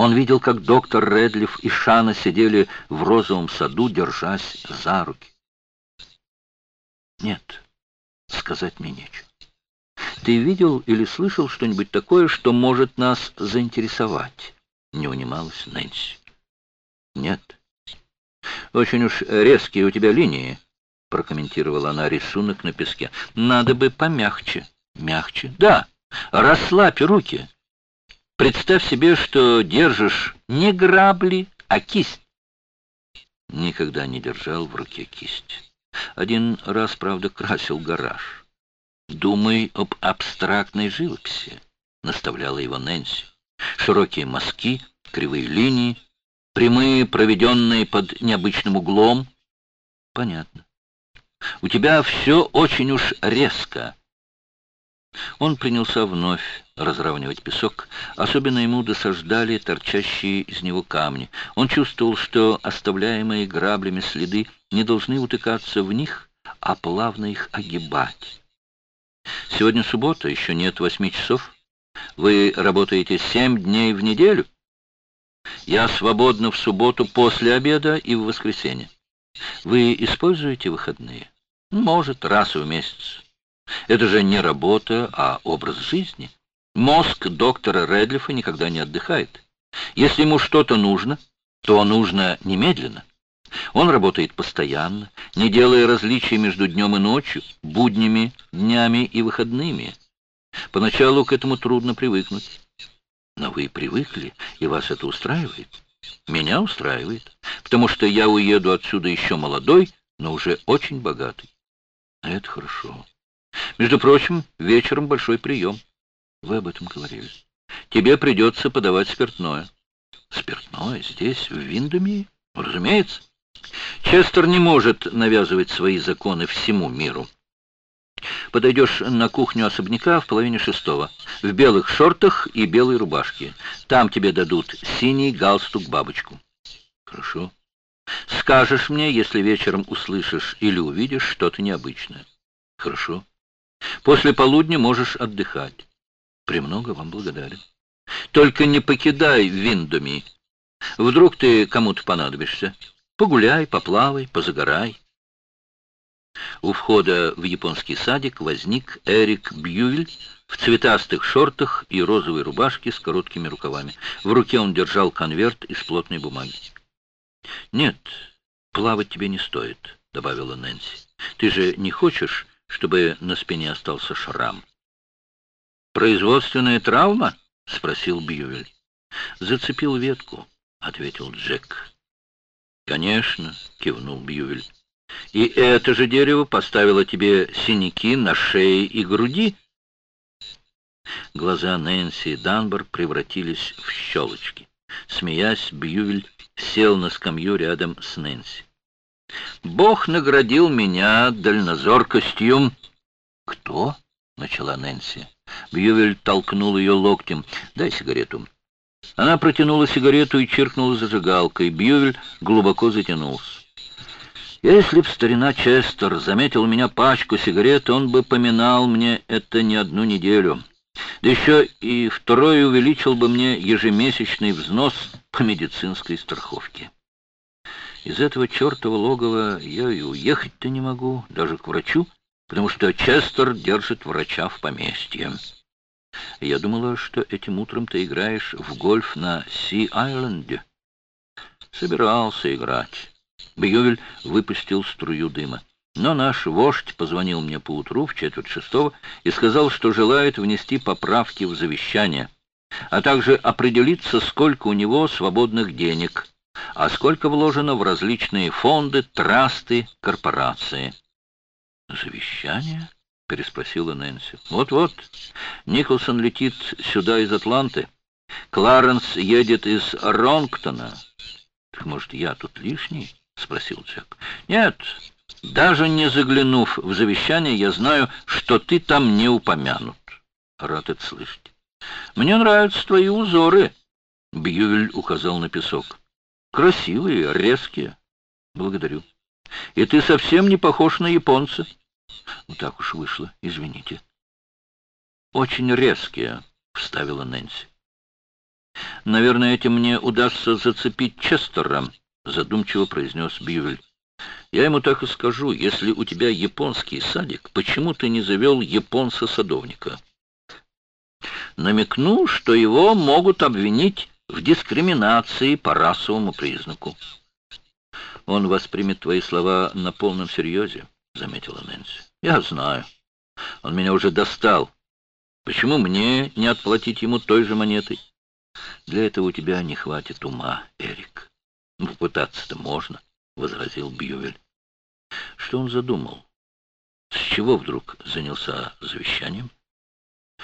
Он видел, как доктор Редлиф и Шана сидели в розовом саду, держась за руки. Нет, сказать мне нечего. Ты видел или слышал что-нибудь такое, что может нас заинтересовать? Не унималась Нэнси. Нет. Очень уж резкие у тебя линии, прокомментировала она рисунок на песке. Надо бы помягче. Мягче? Да. Расслабь руки. Представь себе, что держишь не грабли, а кисть. Никогда не держал в руке кисть. Один раз, правда, красил гараж. «Думай об абстрактной живописи», — наставляла его Нэнси. «Широкие мазки, кривые линии, прямые, проведенные под необычным углом». «Понятно. У тебя все очень уж резко». Он принялся вновь разравнивать песок. Особенно ему досаждали торчащие из него камни. Он чувствовал, что оставляемые граблями следы не должны утыкаться в них, а плавно их огибать. Сегодня суббота, еще нет восьми часов. Вы работаете семь дней в неделю? Я свободна в субботу после обеда и в воскресенье. Вы используете выходные? Может, раз в месяц. Это же не работа, а образ жизни. Мозг доктора Редлифа никогда не отдыхает. Если ему что-то нужно, то нужно немедленно. Он работает постоянно, не делая различий между днем и ночью, буднями, днями и выходными. Поначалу к этому трудно привыкнуть. Но вы привыкли, и вас это устраивает? Меня устраивает, потому что я уеду отсюда еще молодой, но уже очень богатый. Это хорошо. Между прочим, вечером большой прием. Вы об этом говорили. Тебе придется подавать спиртное. Спиртное здесь, в Виндуме? Разумеется. Честер не может навязывать свои законы всему миру. Подойдешь на кухню особняка в половине шестого, в белых шортах и белой рубашке. Там тебе дадут синий галстук-бабочку. Хорошо. Скажешь мне, если вечером услышишь или увидишь что-то необычное. Хорошо. После полудня можешь отдыхать. Премного вам благодарен. Только не покидай Виндоми. Вдруг ты кому-то понадобишься. Погуляй, поплавай, позагорай. У входа в японский садик возник Эрик Бьювель в цветастых шортах и розовой рубашке с короткими рукавами. В руке он держал конверт из плотной бумаги. «Нет, плавать тебе не стоит», — добавила Нэнси. «Ты же не хочешь, чтобы на спине остался шрам?» «Производственная травма?» — спросил Бьювель. «Зацепил ветку», — ответил Джек. «Конечно», — кивнул Бьювель. «И это же дерево поставило тебе синяки на шее и груди?» Глаза Нэнси и Данбор превратились в щелочки. Смеясь, Бьювель сел на скамью рядом с Нэнси. «Бог наградил меня дальнозоркостью». «Кто?» — начала Нэнси. Бьювель толкнул ее локтем. «Дай сигарету». Она протянула сигарету и чиркнула зажигалкой. Бьювель глубоко затянулся. Если б старина Честер заметил у меня пачку сигарет, он бы поминал мне это не одну неделю. Да еще и второй увеличил бы мне ежемесячный взнос по медицинской страховке. Из этого чертова логова я и уехать-то не могу, даже к врачу, потому что Честер держит врача в поместье. Я думала, что этим утром ты играешь в гольф на Си-Айленде. Собирался играть. Бьювель выпустил струю дыма. Но наш вождь позвонил мне поутру в четверть шестого и сказал, что желает внести поправки в завещание, а также определиться, сколько у него свободных денег, а сколько вложено в различные фонды, трасты, корпорации. Завещание? переспросила Нэнси. «Вот-вот. Николсон летит сюда из Атланты. Кларенс едет из Ронктона». «Так, может, я тут лишний?» — спросил Джек. «Нет, даже не заглянув в завещание, я знаю, что ты там не упомянут». «Рад это слышать». «Мне нравятся твои узоры», — Бьювель указал на песок. «Красивые, резкие». «Благодарю». «И ты совсем не похож на японца». Ну, так уж вышло, извините. Очень резкие, вставила Нэнси. Наверное, этим мне удастся зацепить Честера, задумчиво произнес Бьювель. Я ему так и скажу, если у тебя японский садик, почему ты не завел японца-садовника? Намекну, что его могут обвинить в дискриминации по расовому признаку. Он воспримет твои слова на полном серьезе, заметила Нэнси. Я знаю. Он меня уже достал. Почему мне не отплатить ему той же монетой? Для этого у тебя не хватит ума, Эрик. Попытаться-то можно, возразил Бьювель. Что он задумал? С чего вдруг занялся завещанием?